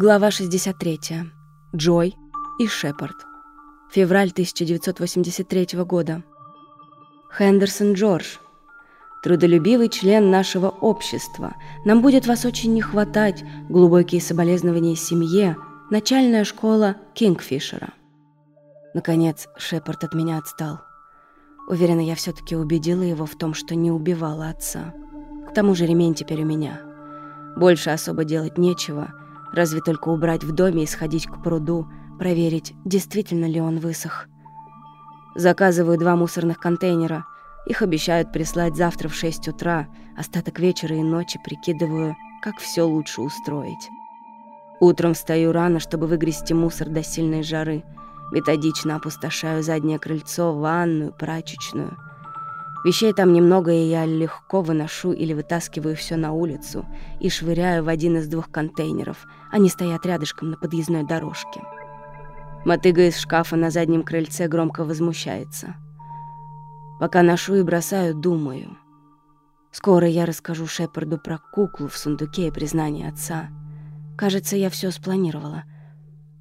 Глава 63. Джой и Шепард. Февраль 1983 года. Хендерсон Джордж. Трудолюбивый член нашего общества. Нам будет вас очень не хватать. Глубокие соболезнования семье. Начальная школа Кингфишера. Наконец, Шепард от меня отстал. Уверена, я все таки убедила его в том, что не убивала отца. К тому же ремень теперь у меня. Больше особо делать нечего — Разве только убрать в доме и сходить к пруду, проверить, действительно ли он высох. Заказываю два мусорных контейнера. Их обещают прислать завтра в 6 утра. Остаток вечера и ночи прикидываю, как все лучше устроить. Утром встаю рано, чтобы выгрести мусор до сильной жары. Методично опустошаю заднее крыльцо, ванную, прачечную — Вещей там немного, и я легко выношу или вытаскиваю все на улицу и швыряю в один из двух контейнеров. Они стоят рядышком на подъездной дорожке. Мотыга из шкафа на заднем крыльце громко возмущается. Пока ношу и бросаю, думаю. Скоро я расскажу Шепарду про куклу в сундуке и признание отца. Кажется, я все спланировала.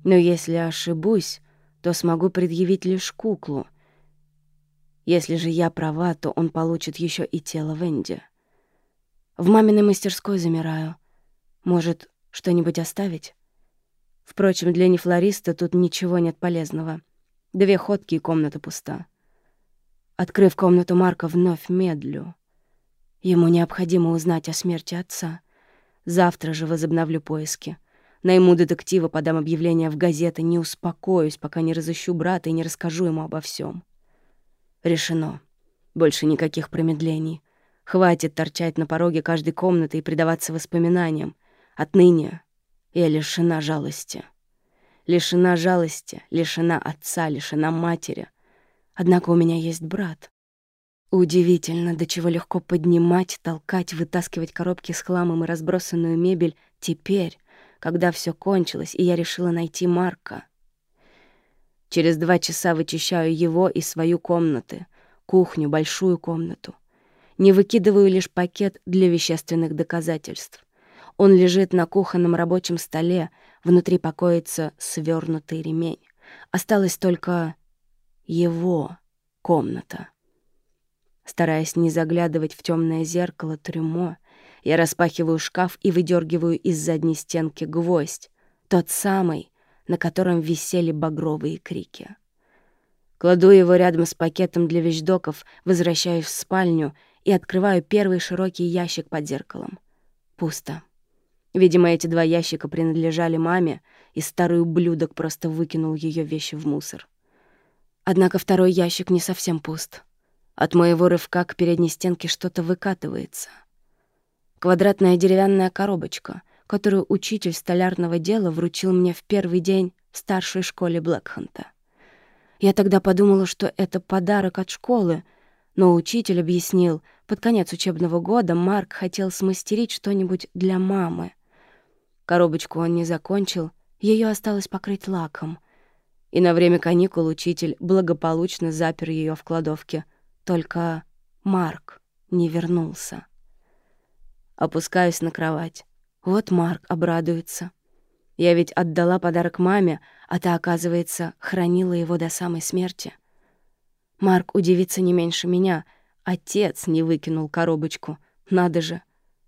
Но если ошибусь, то смогу предъявить лишь куклу — если же я права, то он получит еще и тело Венди. В маминой мастерской замираю. Может, что-нибудь оставить? Впрочем, для нефлориста тут ничего нет полезного. Две ходки и комната пуста. Открыв комнату Марка, вновь медлю. Ему необходимо узнать о смерти отца. Завтра же возобновлю поиски. Найму детектива, подам объявление в газеты, не успокоюсь, пока не разыщу брата и не расскажу ему обо всем. Решено. Больше никаких промедлений. Хватит торчать на пороге каждой комнаты и предаваться воспоминаниям. Отныне я лишена жалости. Лишена жалости, лишена отца, лишена матери. Однако у меня есть брат. Удивительно, до чего легко поднимать, толкать, вытаскивать коробки с хламом и разбросанную мебель теперь, когда все кончилось, и я решила найти Марка. Через два часа вычищаю его и свою комнаты, кухню, большую комнату. Не выкидываю лишь пакет для вещественных доказательств. Он лежит на кухонном рабочем столе, внутри покоится свернутый ремень. Осталась только его комната. Стараясь не заглядывать в темное зеркало трюмо, я распахиваю шкаф и выдергиваю из задней стенки гвоздь, тот самый, на котором висели багровые крики. Кладу его рядом с пакетом для вещдоков, возвращаюсь в спальню и открываю первый широкий ящик под зеркалом. Пусто. Видимо, эти два ящика принадлежали маме, и старый ублюдок просто выкинул ее вещи в мусор. Однако второй ящик не совсем пуст. От моего рывка к передней стенке что-то выкатывается. Квадратная деревянная коробочка, которую учитель столярного дела вручил мне в первый день в старшей школе Блэкханта. Я тогда подумала, что это подарок от школы, но учитель объяснил, под конец учебного года Марк хотел смастерить что-нибудь для мамы. Коробочку он не закончил, ее осталось покрыть лаком. И на время каникул учитель благополучно запер ее в кладовке. Только Марк не вернулся. Опускаюсь на кровать. Вот Марк обрадуется. Я ведь отдала подарок маме, а та, оказывается, хранила его до самой смерти. Марк удивится не меньше меня. Отец не выкинул коробочку. Надо же.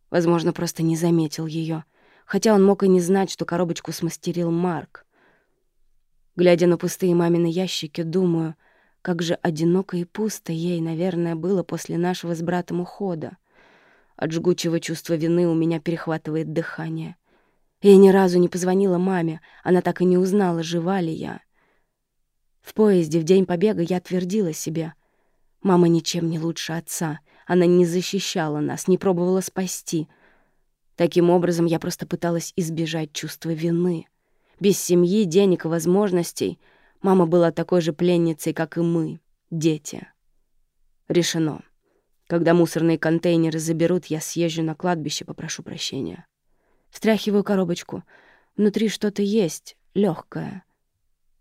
Возможно, просто не заметил ее, Хотя он мог и не знать, что коробочку смастерил Марк. Глядя на пустые мамины ящики, думаю, как же одиноко и пусто ей, наверное, было после нашего с братом ухода. От жгучего чувства вины у меня перехватывает дыхание. Я ни разу не позвонила маме, она так и не узнала, жива ли я. В поезде в день побега я твердила себе. Мама ничем не лучше отца. Она не защищала нас, не пробовала спасти. Таким образом, я просто пыталась избежать чувства вины. Без семьи, денег и возможностей мама была такой же пленницей, как и мы, дети. Решено. Когда мусорные контейнеры заберут, я съезжу на кладбище, попрошу прощения. Встряхиваю коробочку. Внутри что-то есть, легкое.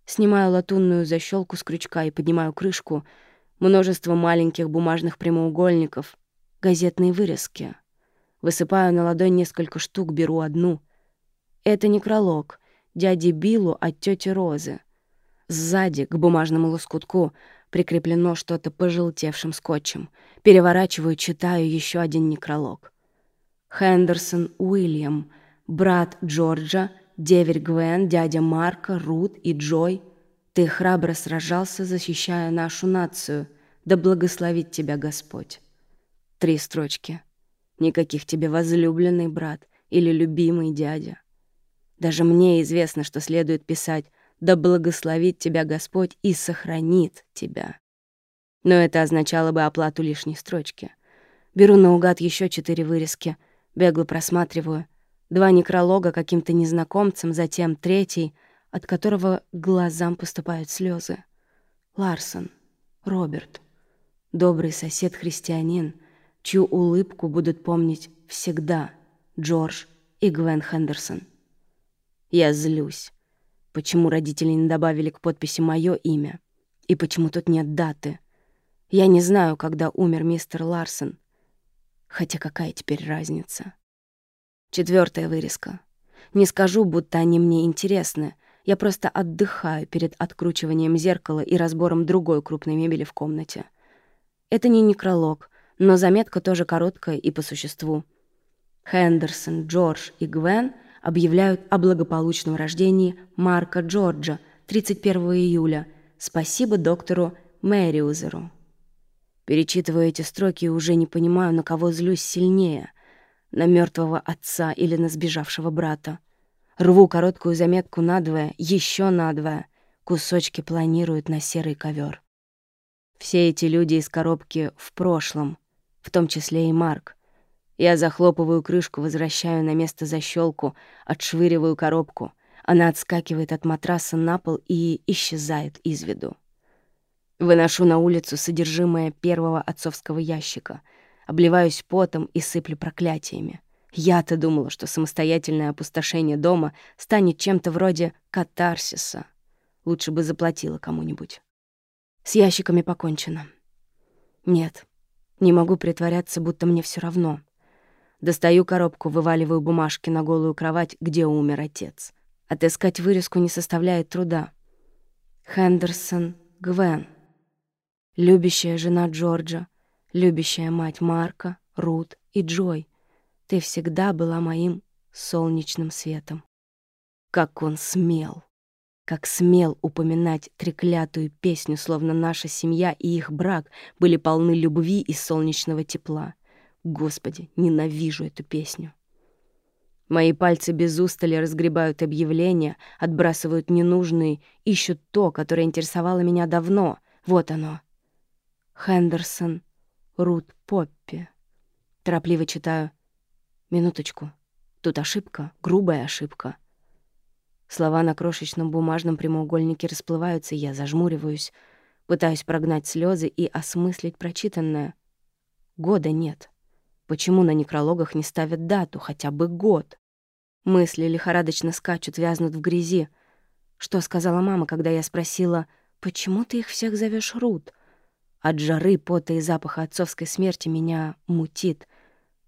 Снимаю латунную защелку с крючка и поднимаю крышку. Множество маленьких бумажных прямоугольников, газетные вырезки. Высыпаю на ладонь несколько штук, беру одну. Это некролог дяди Биллу от тети Розы. Сзади, к бумажному лоскутку, прикреплено что-то пожелтевшим скотчем. Переворачиваю, читаю еще один некролог. Хендерсон Уильям, брат Джорджа, деверь Гвен, дядя Марка, Рут и Джой. Ты храбро сражался, защищая нашу нацию. Да благословит тебя Господь. Три строчки. Никаких тебе возлюбленный брат или любимый дядя. Даже мне известно, что следует писать «Да благословит тебя Господь и сохранит тебя». Но это означало бы оплату лишней строчки. Беру наугад еще четыре вырезки, бегло просматриваю. Два некролога каким-то незнакомцем, затем третий, от которого глазам поступают слезы. Ларсон, Роберт, добрый сосед-христианин, чью улыбку будут помнить всегда Джордж и Гвен Хендерсон. Я злюсь. Почему родители не добавили к подписи мое имя? И почему тут нет даты? Я не знаю, когда умер мистер Ларсон. Хотя какая теперь разница? Четвертая вырезка. Не скажу, будто они мне интересны. Я просто отдыхаю перед откручиванием зеркала и разбором другой крупной мебели в комнате. Это не некролог, но заметка тоже короткая и по существу. Хендерсон, Джордж и Гвен — объявляют о благополучном рождении Марка Джорджа 31 июля. Спасибо доктору Мэриузеру. Перечитываю эти строки уже не понимаю, на кого злюсь сильнее — на мертвого отца или на сбежавшего брата. Рву короткую заметку надвое, еще надвое. Кусочки планируют на серый ковер. Все эти люди из коробки в прошлом, в том числе и Марк. Я захлопываю крышку, возвращаю на место защелку, отшвыриваю коробку. Она отскакивает от матраса на пол и исчезает из виду. Выношу на улицу содержимое первого отцовского ящика, обливаюсь потом и сыплю проклятиями. Я-то думала, что самостоятельное опустошение дома станет чем-то вроде катарсиса. Лучше бы заплатила кому-нибудь. С ящиками покончено. Нет, не могу притворяться, будто мне все равно — Достаю коробку, вываливаю бумажки на голую кровать, где умер отец. Отыскать вырезку не составляет труда. Хендерсон Гвен. Любящая жена Джорджа, любящая мать Марка, Рут и Джой. Ты всегда была моим солнечным светом. Как он смел! Как смел упоминать треклятую песню, словно наша семья и их брак были полны любви и солнечного тепла. Господи, ненавижу эту песню. Мои пальцы без устали разгребают объявления, отбрасывают ненужные, ищут то, которое интересовало меня давно. Вот оно. Хендерсон, Рут Поппи. Торопливо читаю. Минуточку. Тут ошибка, грубая ошибка. Слова на крошечном бумажном прямоугольнике расплываются, я зажмуриваюсь, пытаюсь прогнать слезы и осмыслить прочитанное. Года нет. Почему на некрологах не ставят дату, хотя бы год? Мысли лихорадочно скачут, вязнут в грязи. Что сказала мама, когда я спросила, «Почему ты их всех зовешь Рут?» От жары, пота и запаха отцовской смерти меня мутит,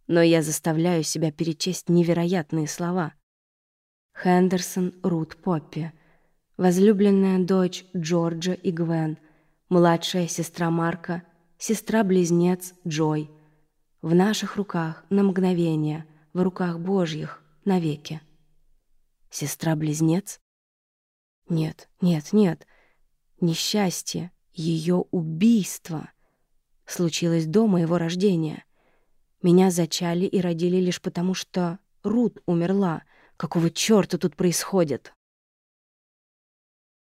но я заставляю себя перечесть невероятные слова. Хендерсон Рут Поппи, возлюбленная дочь Джорджа и Гвен, младшая сестра Марка, сестра-близнец Джой — в наших руках на мгновение, в руках Божьих навеки. Сестра-близнец? Нет, нет, нет. Несчастье, ее убийство случилось до моего рождения. Меня зачали и родили лишь потому, что Рут умерла. Какого чёрта тут происходит?